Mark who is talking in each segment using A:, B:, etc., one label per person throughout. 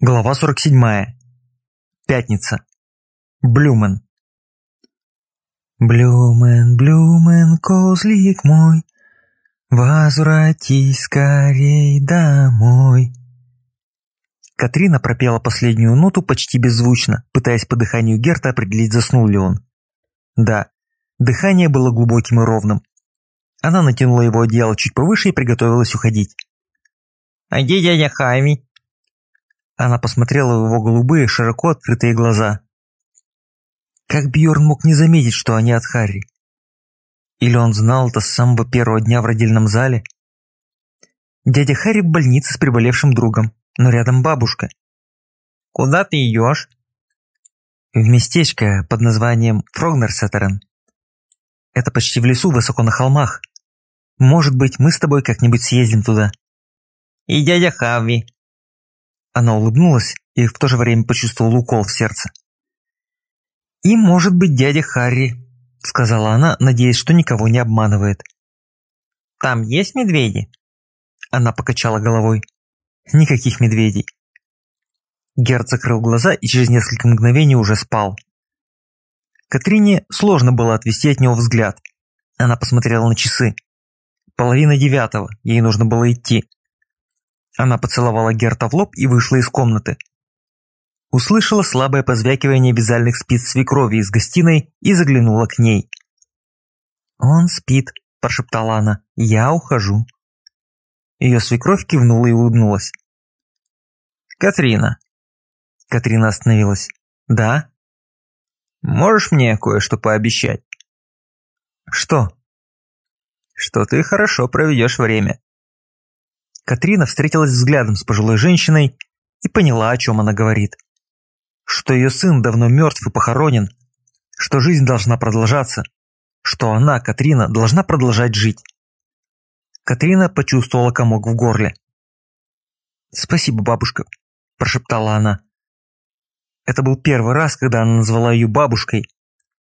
A: Глава 47. Пятница. Блюмен. Блюмен, Блюмен, козлик мой, возвратись скорей домой. Катрина пропела последнюю ноту почти беззвучно, пытаясь по дыханию Герта определить, заснул ли он. Да, дыхание было глубоким и ровным. Она натянула его одеяло чуть повыше и приготовилась уходить. «А где дядя Хайми?» Она посмотрела в его голубые, широко открытые глаза. Как Бьорн мог не заметить, что они от Харри? Или он знал это с самого первого дня в родильном зале? Дядя Харри в больнице с приболевшим другом, но рядом бабушка. «Куда ты идешь?» В местечко под названием Фрогнерсеттерен. Это почти в лесу, высоко на холмах. Может быть, мы с тобой как-нибудь съездим туда. И дядя Хави, она улыбнулась и в то же время почувствовала укол в сердце. «И, может быть, дядя Харри», — сказала она, надеясь, что никого не обманывает. «Там есть медведи?» Она покачала головой. «Никаких медведей». Герд закрыл глаза и через несколько мгновений уже спал. Катрине сложно было отвести от него взгляд. Она посмотрела на часы. Половина девятого, ей нужно было идти. Она поцеловала Герта в лоб и вышла из комнаты. Услышала слабое позвякивание вязальных спиц свекрови из гостиной и заглянула к ней. «Он спит», – прошептала она, – «я ухожу». Ее свекровь кивнула и улыбнулась. «Катрина». Катрина остановилась. «Да?» «Можешь мне кое-что пообещать?» «Что?» «Что ты хорошо проведешь время. Катрина встретилась взглядом с пожилой женщиной и поняла, о чем она говорит. Что ее сын давно мертв и похоронен, что жизнь должна продолжаться, что она, Катрина, должна продолжать жить. Катрина почувствовала комок в горле. «Спасибо, бабушка», – прошептала она. Это был первый раз, когда она назвала ее бабушкой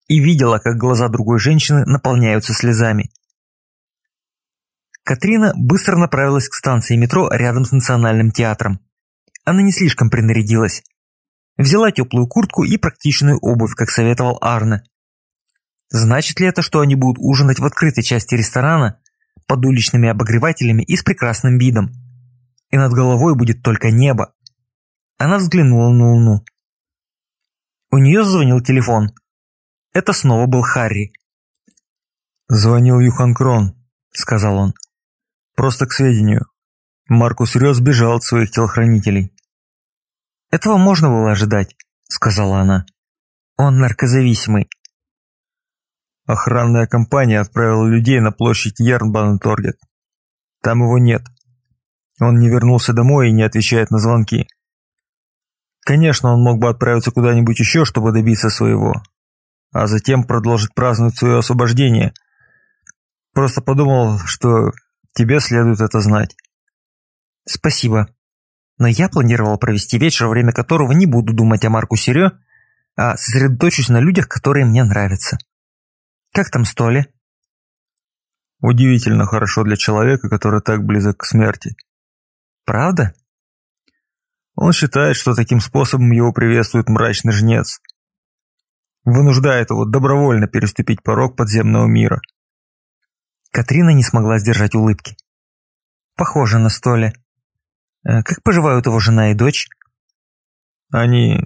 A: и видела, как глаза другой женщины наполняются слезами. Катрина быстро направилась к станции метро рядом с Национальным театром. Она не слишком принарядилась. Взяла теплую куртку и практичную обувь, как советовал Арне. Значит ли это, что они будут ужинать в открытой части ресторана под уличными обогревателями и с прекрасным видом? И над головой будет только небо. Она взглянула на луну. У нее звонил телефон. Это снова был Харри.
B: «Звонил Юхан Крон», — сказал он. Просто к сведению. Маркус Рёс бежал от своих телохранителей.
A: «Этого можно было ожидать», — сказала она. «Он наркозависимый».
B: Охранная компания отправила людей на площадь Ярнбанн-Торгет. Там его нет. Он не вернулся домой и не отвечает на звонки. Конечно, он мог бы отправиться куда-нибудь еще, чтобы добиться своего, а затем продолжить праздновать свое освобождение. Просто подумал, что Тебе следует это знать».
A: «Спасибо. Но я планировал провести вечер, во время которого не буду думать о Марку Серё, а сосредоточусь на людях, которые мне нравятся. Как там Столи?»
B: «Удивительно хорошо для человека, который так близок к смерти».
A: «Правда?»
B: Он считает, что таким способом его приветствует мрачный жнец. Вынуждает его добровольно переступить порог подземного мира.
A: Катрина не смогла сдержать улыбки. Похоже на столе. Э, как поживают его жена и дочь?
B: Они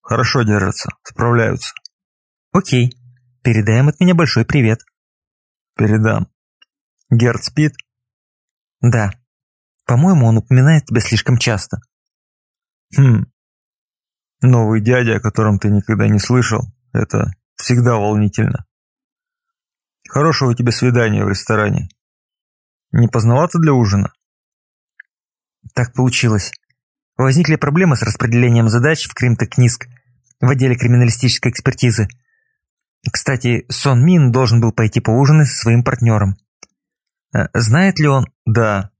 B: хорошо держатся, справляются.
A: Окей, передаем от меня большой привет.
B: Передам. Герд спит?
A: Да. По-моему, он упоминает тебя слишком часто.
B: Хм. Новый дядя, о котором ты никогда не слышал, это всегда волнительно. Хорошего тебе свидания в ресторане. Не поздновато для ужина?
A: Так получилось. Возникли проблемы с распределением задач в Кримтекниск в отделе криминалистической экспертизы. Кстати, Сон Мин должен был пойти поужинать со своим партнером. Э, знает ли он?
B: Да.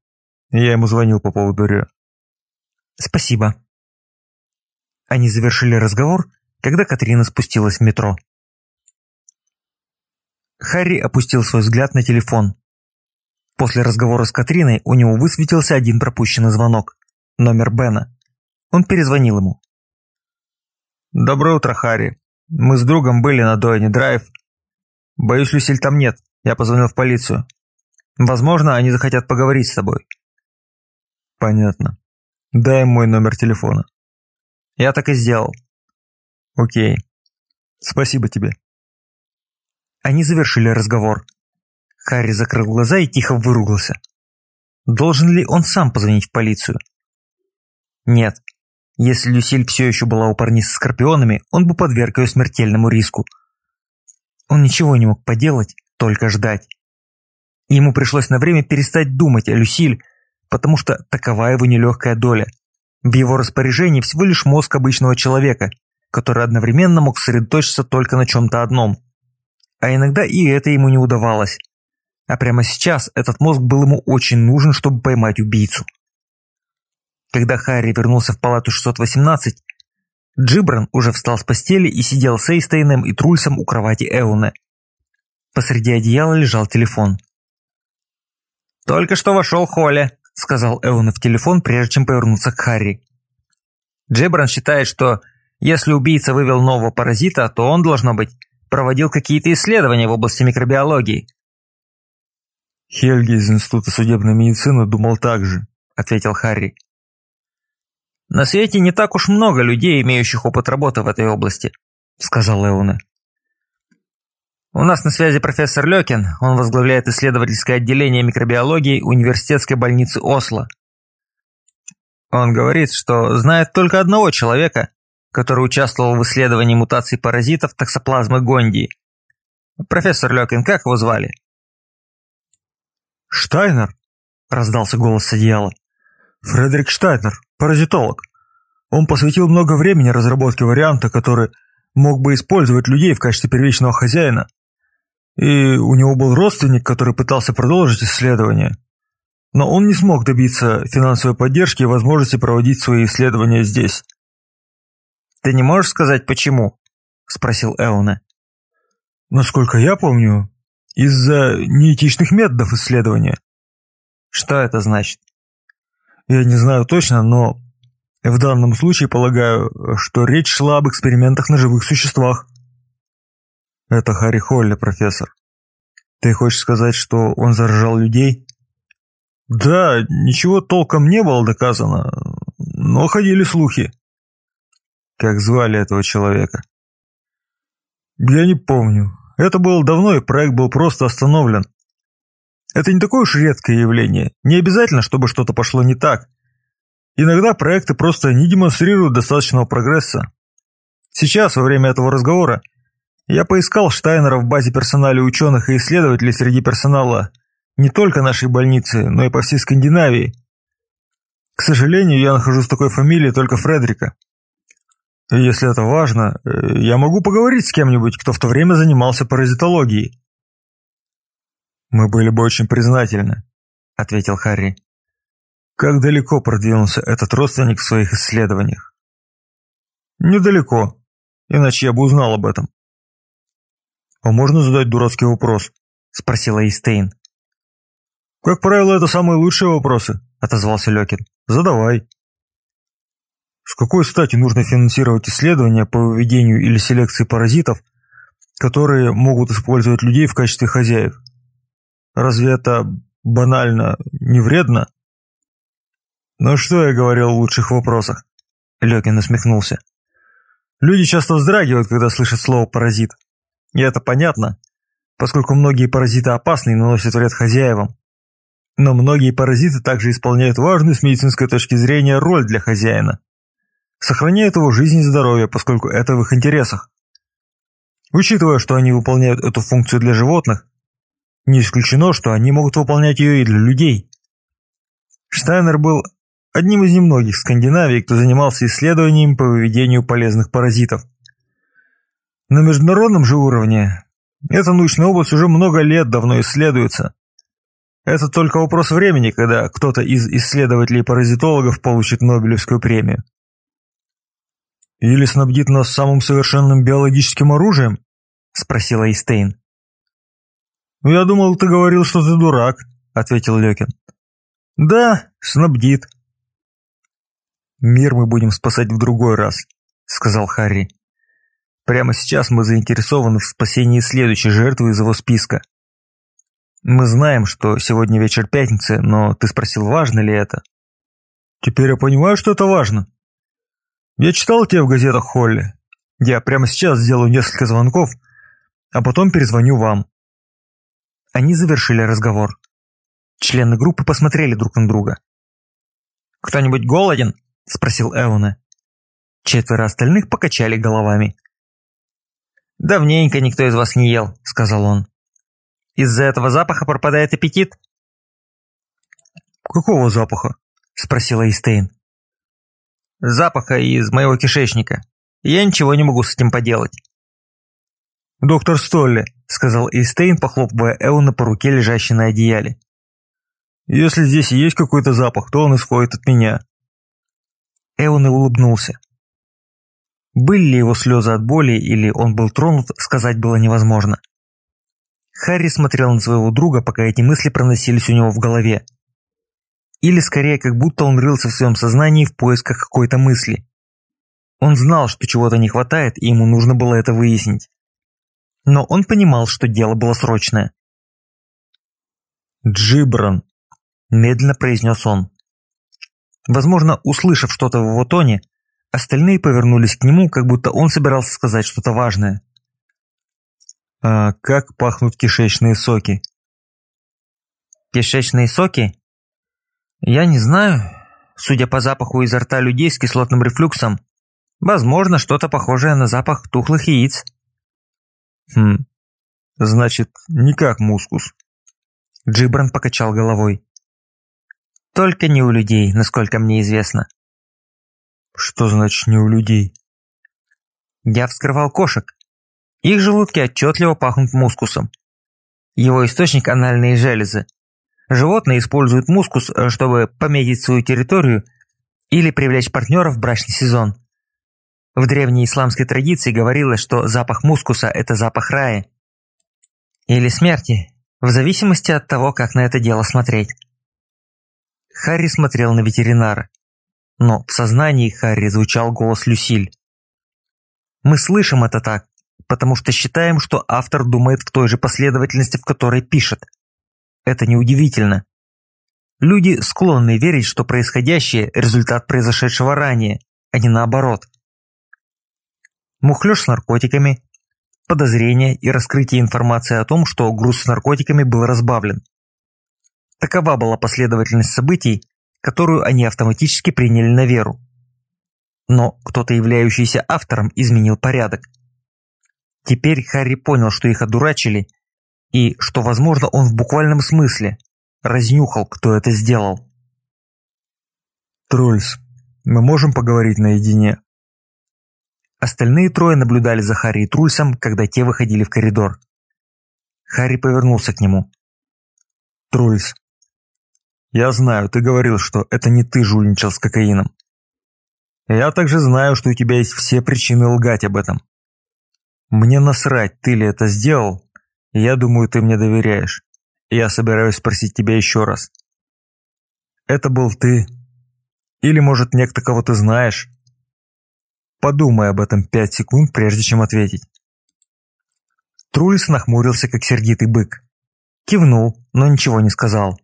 B: Я ему звонил по поводу Рё.
A: Спасибо. Они завершили разговор, когда Катрина спустилась в метро. Харри опустил свой взгляд на телефон. После разговора с Катриной у него высветился один пропущенный звонок. Номер Бена. Он перезвонил ему.
B: «Доброе утро, Харри. Мы с другом были на Дойне Драйв. Боюсь, Люсиль там нет. Я позвонил в полицию. Возможно, они захотят поговорить с тобой». «Понятно. Дай мой номер телефона».
A: «Я так и сделал».
B: «Окей. Спасибо тебе».
A: Они завершили разговор. Харри закрыл глаза и тихо выругался. Должен ли он сам позвонить в полицию? Нет. Если Люсиль все еще была у парней со скорпионами, он бы подверг ее смертельному риску. Он ничего не мог поделать, только ждать. Ему пришлось на время перестать думать о Люсиль, потому что такова его нелегкая доля. В его распоряжении всего лишь мозг обычного человека, который одновременно мог сосредоточиться только на чем-то одном. А иногда и это ему не удавалось. А прямо сейчас этот мозг был ему очень нужен, чтобы поймать убийцу. Когда Харри вернулся в палату 618, Джибран уже встал с постели и сидел с Эйстейном и Трульсом у кровати Эуна. Посреди одеяла лежал телефон. «Только что вошел Холли», – сказал Эуна в телефон, прежде чем повернуться к Харри. Джибран считает, что если убийца вывел нового паразита, то он, должно быть, проводил какие-то исследования в области микробиологии.
B: «Хельги из Института судебной медицины думал так же», – ответил Харри.
A: «На свете не так уж много людей, имеющих опыт работы в этой области», – сказал Эуне. «У нас на связи профессор Лёкин, он возглавляет исследовательское отделение микробиологии университетской больницы Осло. Он говорит, что знает только одного человека, который участвовал в исследовании мутаций паразитов токсоплазмы Гондии. Профессор Лёкин, как его звали?»
B: «Штайнер?» – раздался голос с одеяла. «Фредерик Штайнер, паразитолог. Он посвятил много времени разработке варианта, который мог бы использовать людей в качестве первичного хозяина. И у него был родственник, который пытался продолжить исследование. Но он не смог добиться финансовой поддержки и возможности проводить свои исследования здесь».
A: «Ты не можешь сказать, почему?» – спросил Эуна.
B: «Насколько я помню, из-за неэтичных методов исследования.
A: Что это значит?
B: Я не знаю точно, но в данном случае полагаю, что речь шла об экспериментах на живых существах. Это Харри Холли, профессор. Ты хочешь сказать, что он заражал людей? Да, ничего толком не было доказано, но ходили слухи. Как звали этого человека? Я не помню. Это было давно, и проект был просто остановлен. Это не такое уж редкое явление. Не обязательно, чтобы что-то пошло не так. Иногда проекты просто не демонстрируют достаточного прогресса. Сейчас, во время этого разговора, я поискал Штайнера в базе персонала ученых и исследователей среди персонала не только нашей больницы, но и по всей Скандинавии. К сожалению, я нахожусь в такой фамилии только Фредерика. Если это важно, э, я могу поговорить с кем-нибудь, кто в то время занимался паразитологией. Мы были бы очень признательны, ответил Харри. Как далеко продвинулся этот родственник в своих исследованиях? Недалеко, иначе я бы узнал об этом. А можно задать дурацкий вопрос? Спросила Эйстейн. Как правило, это самые лучшие вопросы, отозвался Лёкин. Задавай. С какой стати нужно финансировать исследования по выведению или селекции паразитов, которые могут использовать людей в качестве хозяев? Разве это банально не вредно? Ну что я говорил в лучших вопросах? Лёкин усмехнулся. Люди часто вздрагивают, когда слышат слово «паразит». И это понятно, поскольку многие паразиты опасны и наносят вред хозяевам. Но многие паразиты также исполняют важную с медицинской точки зрения роль для хозяина сохраняют его жизнь и здоровье, поскольку это в их интересах. Учитывая, что они выполняют эту функцию для животных, не исключено, что они могут выполнять ее и для людей. Штайнер был одним из немногих в Скандинавии, кто занимался исследованием по выведению полезных паразитов. На международном же уровне эта научная область уже много лет давно исследуется. Это только вопрос времени, когда кто-то из исследователей-паразитологов получит Нобелевскую премию. «Или снабдит нас самым совершенным биологическим оружием?» – спросила Эйстейн. «Я думал, ты говорил, что ты дурак», – ответил Лёкин. «Да, снабдит». «Мир мы будем спасать в другой раз», — сказал Харри. «Прямо сейчас мы заинтересованы в спасении следующей жертвы из его списка. Мы знаем, что сегодня вечер пятницы, но ты спросил, важно ли это?» «Теперь я понимаю, что это важно. Я читал тебя в газетах Холли. Я прямо сейчас сделаю несколько звонков, а потом перезвоню вам».
A: Они завершили разговор. Члены группы посмотрели друг на друга. «Кто-нибудь голоден?» – спросил Эуна. Четверо остальных покачали головами. «Давненько никто из вас не ел», – сказал он. «Из-за этого запаха пропадает аппетит?»
B: «Какого запаха?» – спросила Истейн.
A: «Запаха из моего кишечника. Я ничего не могу с этим поделать».
B: «Доктор Столли», – сказал Эйстейн, похлопывая Эуна по руке, лежащей на одеяле. «Если здесь есть какой-то запах, то он исходит от меня».
A: Эун улыбнулся. Были ли его слезы от боли или он был тронут, сказать было невозможно. Харри смотрел на своего друга, пока эти мысли проносились у него в голове. Или скорее, как будто он рылся в своем сознании в поисках какой-то мысли. Он знал, что чего-то не хватает, и ему нужно было это выяснить. Но он понимал, что дело было срочное.
B: «Джибран», – медленно произнес он. Возможно, услышав что-то в его тоне, остальные повернулись к нему, как будто он собирался сказать что-то важное. «А как пахнут кишечные соки?»
A: «Кишечные соки? Я не знаю. Судя по запаху изо рта людей с кислотным рефлюксом, возможно, что-то похожее на запах тухлых яиц».
B: «Хм, значит, не как мускус».
A: Джибран покачал головой. Только не у людей, насколько мне известно.
B: Что значит не у людей?
A: Я вскрывал кошек. Их желудки отчетливо пахнут мускусом. Его источник – анальные железы. Животные используют мускус, э, чтобы пометить свою территорию или привлечь партнеров в брачный сезон. В древней исламской традиции говорилось, что запах мускуса – это запах рая. Или смерти, в зависимости от того, как на это дело смотреть. Харри смотрел на ветеринара. Но в сознании Харри звучал голос Люсиль. Мы слышим это так, потому что считаем, что автор думает в той же последовательности, в которой пишет. Это неудивительно. Люди склонны верить, что происходящее – результат произошедшего ранее, а не наоборот. Мухлёж с наркотиками, подозрение и раскрытие информации о том, что груз с наркотиками был разбавлен. Такова была последовательность событий, которую они автоматически приняли на веру. Но кто-то, являющийся автором, изменил порядок. Теперь Харри понял, что их одурачили, и что, возможно, он в буквальном смысле разнюхал, кто это сделал.
B: «Трольс, мы можем поговорить наедине?»
A: Остальные трое наблюдали за Харри и Трульсом, когда те выходили в коридор. Харри повернулся к нему.
B: «Трульс, я знаю, ты говорил, что это не ты жульничал с кокаином. Я также знаю, что у тебя есть все причины лгать об этом. Мне насрать, ты ли это сделал, я думаю, ты мне доверяешь. я собираюсь спросить тебя еще раз. Это был ты? Или, может, некто, кого ты знаешь? Подумай об этом пять секунд, прежде чем ответить.
A: Трульс нахмурился, как сердитый бык. Кивнул, но ничего не сказал.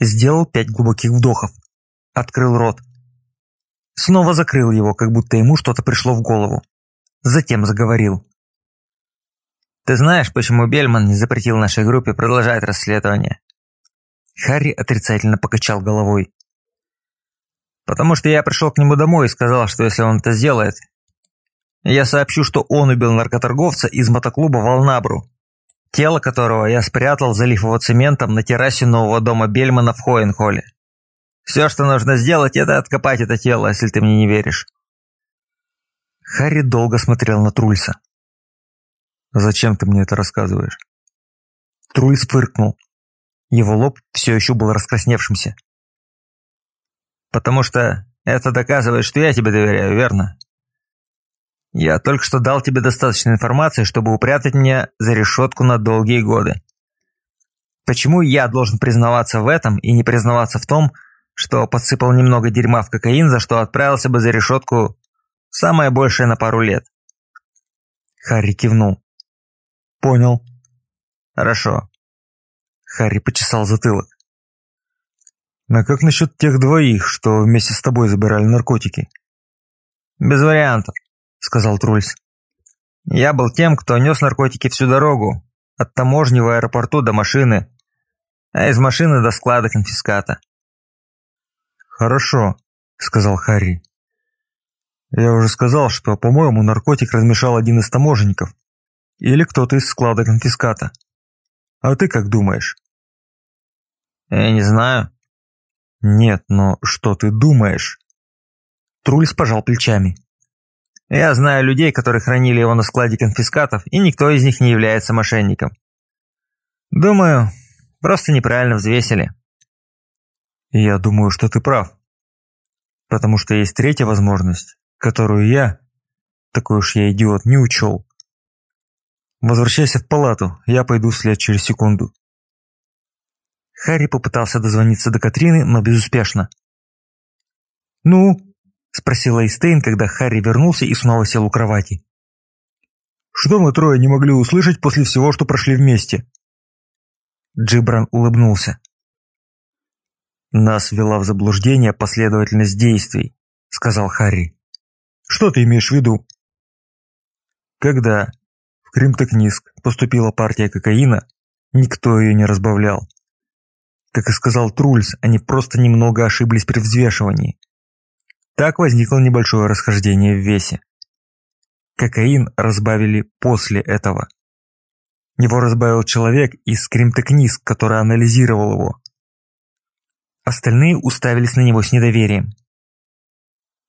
A: Сделал пять глубоких вдохов. Открыл рот. Снова закрыл его, как будто ему что-то пришло в голову. Затем заговорил. «Ты знаешь, почему Бельман не запретил нашей группе продолжать расследование?» Харри отрицательно покачал головой. «Потому что я пришел к нему домой и сказал, что если он это сделает, я сообщу, что он убил наркоторговца из мотоклуба «Волнабру», тело которого я спрятал, залив его цементом на террасе нового дома Бельмана в Хоенхолле. Все, что нужно сделать, это откопать это тело, если ты мне не веришь. Харри долго смотрел на Трульса.
B: «Зачем ты мне это рассказываешь?»
A: Трульс фыркнул. Его лоб все еще был раскрасневшимся. «Потому что это доказывает, что я тебе доверяю, верно?» Я только что дал тебе достаточно информации, чтобы упрятать меня за решетку на долгие годы. Почему я должен признаваться в этом и не признаваться в том, что подсыпал немного дерьма в кокаин, за что отправился бы за решетку самое большее на пару лет. Харри кивнул.
B: Понял.
A: Хорошо. Харри почесал затылок.
B: А как насчет тех двоих, что вместе с тобой забирали наркотики?
A: Без вариантов, сказал Трульс. Я был тем, кто нес наркотики всю дорогу, от таможни в аэропорту до машины, а из машины до склада конфиската.
B: «Хорошо», — сказал Харри. «Я уже сказал, что, по-моему, наркотик размешал один из таможенников. Или кто-то из склада конфиската. А ты как думаешь?»
A: «Я не знаю».
B: «Нет, но что ты думаешь?»
A: Трульс пожал плечами. «Я знаю людей, которые хранили его на складе конфискатов, и никто из них не является мошенником. Думаю, просто неправильно взвесили».
B: «Я думаю, что ты прав. Потому что есть третья возможность, которую я, такой уж я идиот, не учел. Возвращайся в палату, я пойду вслед через секунду».
A: Харри попытался дозвониться до Катрины, но безуспешно.
B: «Ну?»
A: – спросила Эйстейн, когда Харри вернулся и снова сел у кровати.
B: «Что мы трое не могли услышать после всего, что прошли вместе?»
A: Джибран улыбнулся.
B: «Нас ввела в заблуждение последовательность действий», – сказал Харри. «Что ты имеешь в виду?» Когда в Кримтекниск поступила партия кокаина, никто ее не разбавлял. Как и сказал Трульс, они просто немного ошиблись при взвешивании. Так возникло небольшое расхождение в весе. Кокаин разбавили после этого. Его разбавил человек из Кримтекниск, который анализировал его.
A: Остальные уставились на него с недоверием.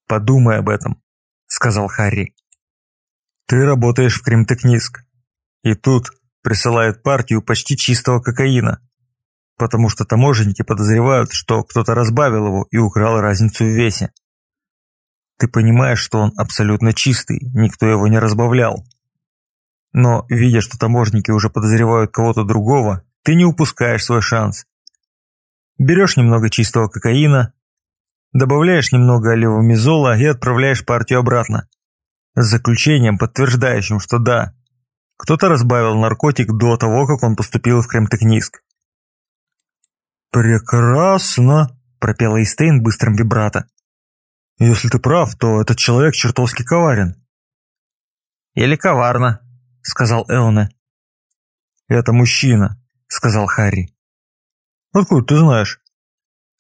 B: «Подумай об этом», — сказал Харри. «Ты работаешь в Кримтекниск, и тут присылают партию почти чистого кокаина потому что таможенники подозревают, что кто-то разбавил его и украл разницу в весе. Ты понимаешь, что он абсолютно чистый, никто его не разбавлял. Но, видя, что таможники уже подозревают кого-то другого, ты не упускаешь свой шанс. Берешь немного чистого кокаина, добавляешь немного оливомизола и отправляешь партию обратно. С заключением, подтверждающим, что да, кто-то разбавил наркотик до того, как он поступил в Кремтекниск. «Прекрасно!» – пропела Эйстейн быстрым вибрато. «Если ты прав, то этот человек чертовски коварен».
A: «Или коварно», – сказал Эоне.
B: «Это мужчина», – сказал Харри. «Откуда ты знаешь?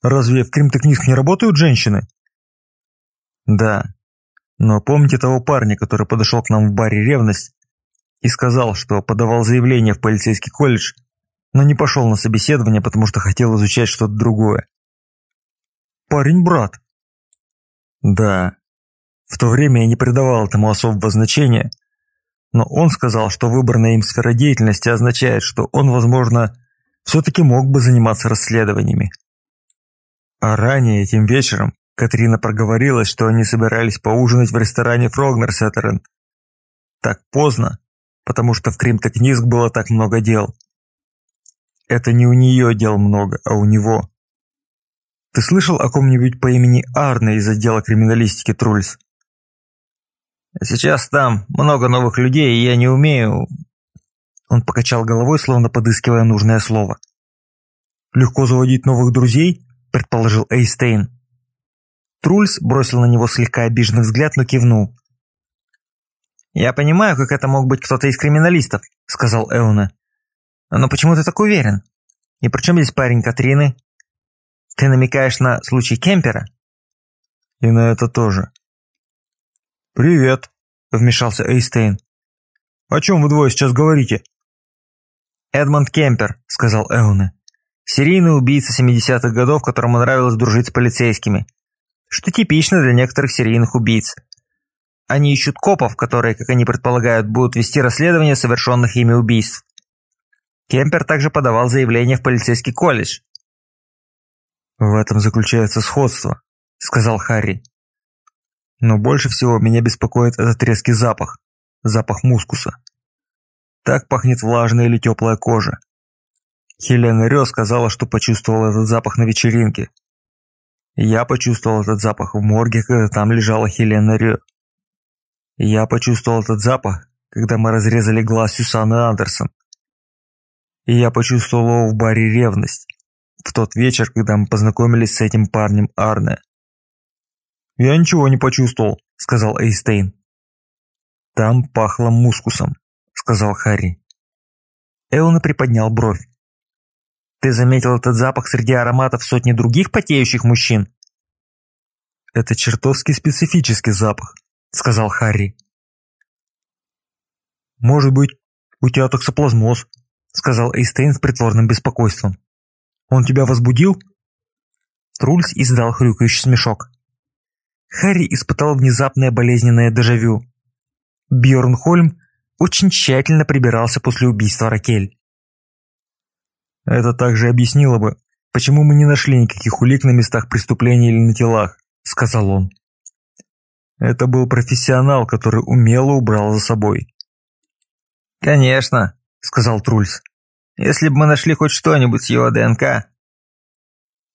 B: Разве в Кримтекниск не работают женщины?» «Да. Но помните того парня, который подошел к нам в баре «Ревность» и сказал, что подавал заявление в полицейский колледж но не пошел на собеседование, потому что хотел изучать что-то другое. Парень-брат. Да. В то время я не придавал этому особого значения, но он сказал, что выбранная им сфера деятельности означает, что он, возможно, все-таки мог бы заниматься расследованиями. А ранее, этим вечером, Катрина проговорилась, что они собирались поужинать в ресторане Фрогнерсеттерен. Так поздно, потому что в Кримтекниск было так много дел. Это не у нее дел много, а у него. Ты слышал о ком-нибудь по имени Арне из отдела криминалистики, Трульс?
A: Сейчас там много новых людей, и я не умею... Он покачал головой, словно подыскивая нужное слово.
B: «Легко заводить новых друзей?» – предположил Эйстейн.
A: Трульс бросил на него слегка обиженный взгляд, но кивнул. «Я понимаю, как это мог быть кто-то из криминалистов», – сказал Эуна. Но почему ты так уверен? И при чем здесь парень Катрины? Ты намекаешь на случай Кемпера?
B: И на это тоже. «Привет», — вмешался Эйстейн. «О чем вы двое сейчас говорите?»
A: «Эдмонд Кемпер», — сказал Эуне. «Серийный убийца 70-х годов, которому нравилось дружить с полицейскими. Что типично для некоторых серийных убийц. Они ищут копов, которые, как они предполагают, будут вести расследование совершенных ими убийств. Кемпер также подавал заявление в полицейский колледж.
B: «В этом заключается сходство», — сказал Харри. «Но больше всего меня беспокоит этот резкий запах, запах мускуса. Так пахнет влажная или теплая кожа. Хелена Рё сказала, что почувствовала этот запах на вечеринке. Я почувствовал этот запах в морге, когда там лежала Хелена Рё. Я почувствовал этот запах, когда мы разрезали глаз Сюсанны Андерсон. И я почувствовал в баре «Ревность», в тот вечер, когда мы познакомились с этим парнем Арне. «Я ничего не почувствовал», — сказал Эйстейн. «Там пахло мускусом», — сказал Харри.
A: Эона приподнял бровь. «Ты заметил этот запах среди ароматов сотни других потеющих мужчин?»
B: «Это чертовски специфический запах», — сказал Харри. «Может быть, у тебя токсоплазмоз», — сказал Эйстейн с притворным беспокойством. «Он тебя возбудил?»
A: Трульс издал хрюкающий смешок. Харри испытал внезапное болезненное дежавю. Бьорн Хольм очень тщательно прибирался после убийства Ракель.
B: «Это также объяснило бы, почему мы не нашли никаких улик на местах преступления или на телах», — сказал он. Это был профессионал, который умело убрал за собой.
C: «Конечно», — сказал Трульс. «Если бы мы нашли хоть что-нибудь с его ДНК...»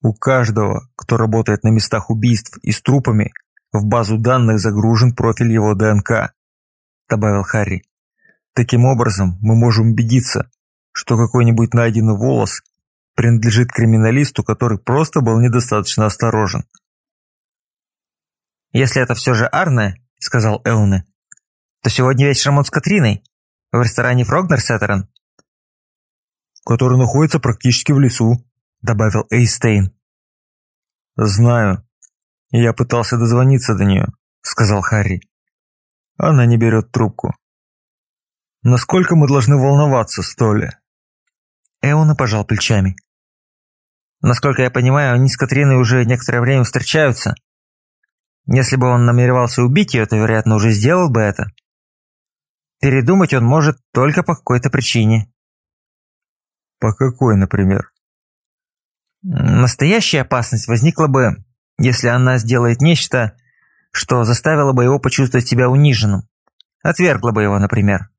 B: «У каждого, кто работает на местах убийств и с трупами, в базу данных загружен профиль его ДНК», — добавил Харри. «Таким образом, мы можем убедиться, что какой-нибудь найденный волос принадлежит криминалисту, который просто был недостаточно осторожен».
A: «Если это все же Арне», — сказал Элне, — «то сегодня вечером он с Катриной, в ресторане Фрогнер Сеттерен».
B: «Который находится практически в лесу», — добавил Эйстейн. «Знаю. Я пытался дозвониться до нее», — сказал Харри. «Она не берет трубку». «Насколько мы должны волноваться, Столи?»
A: Эона пожал плечами. «Насколько я понимаю, они с Катриной уже некоторое время встречаются. Если бы он намеревался убить ее, то, вероятно, уже сделал бы это. Передумать он может только по какой-то причине.
B: По какой, например?
A: Настоящая опасность возникла бы, если она сделает нечто, что заставило бы его почувствовать себя униженным. Отвергла бы его, например.